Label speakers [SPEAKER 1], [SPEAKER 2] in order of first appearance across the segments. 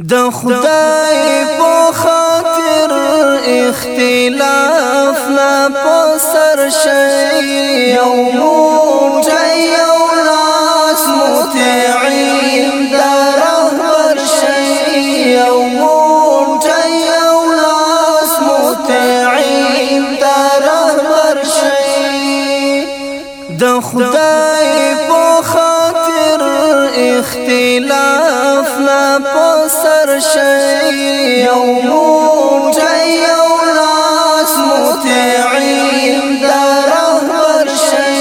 [SPEAKER 1] د خدای په خاطر اختلاف لا پسر شي یوم یو لاس متعين در پر شي یوم یو لاس متعين در پر شي د خدای په خاطر اختلاف لا په سر شي یو موټه یو لاس متعين در پر شي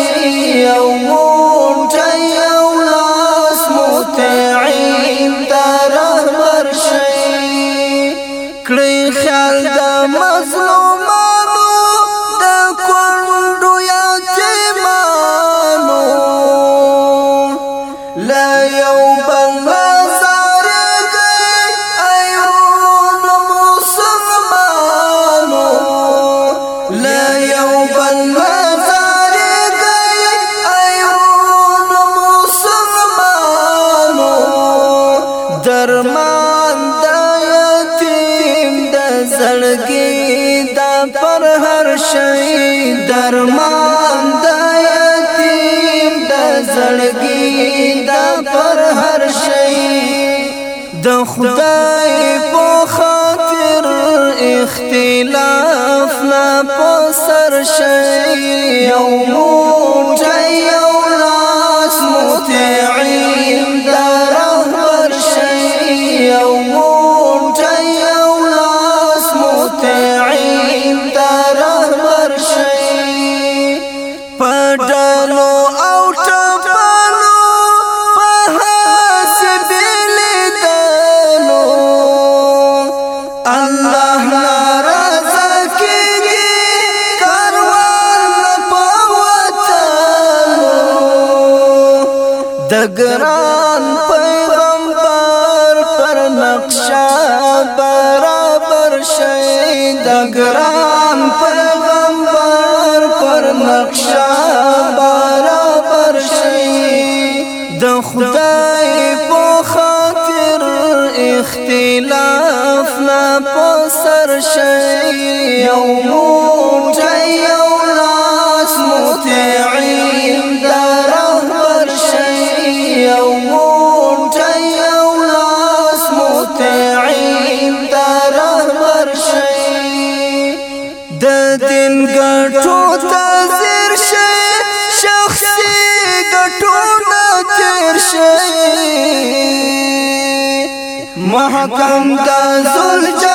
[SPEAKER 1] یو موټه یو لاس متعين در پر شي کړي خیال د مظلوم یو بل مزاری دی ایرون مسلمانو درمان د یتیم د زړګي د پر هر شي درمان د یتیم د زړګي د پر هر شي د خدای په خاطر اختلاف لا پسر شي يومو دګران پیغمبر پر نقشه برابر شي دګران پیغمبر پر نقشه برابر شي د خدای په خاطر اختلاف نه پر سر شي یوم ګټو تذر شي شخصي ګټو نه تیر شي محکم د زلجا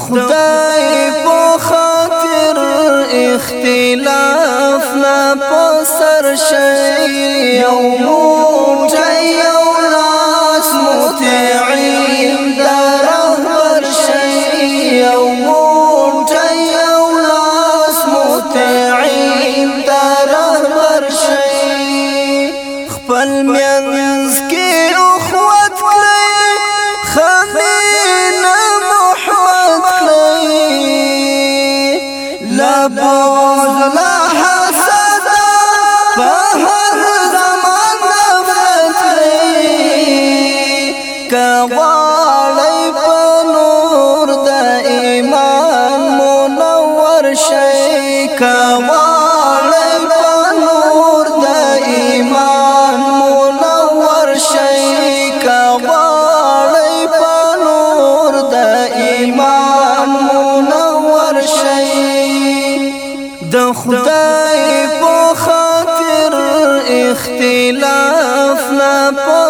[SPEAKER 1] خدای په خاطر اختلاف لا پسر شي یوم یو لاس متعين در پر شي یوم غواړی په نور د ایمان منور شي کا غواړی په نور د ایمان منور شي کا غواړی په نور د ایمان منور شي د خدای په خاطر اختلاف نه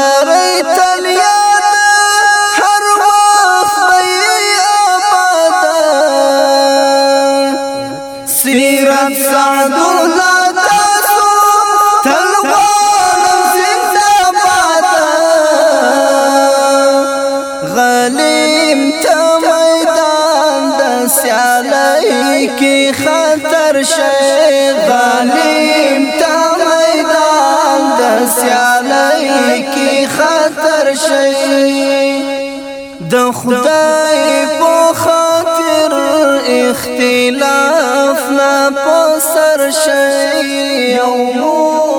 [SPEAKER 1] د خدای په خاطر اختلاف نه په سر شي یو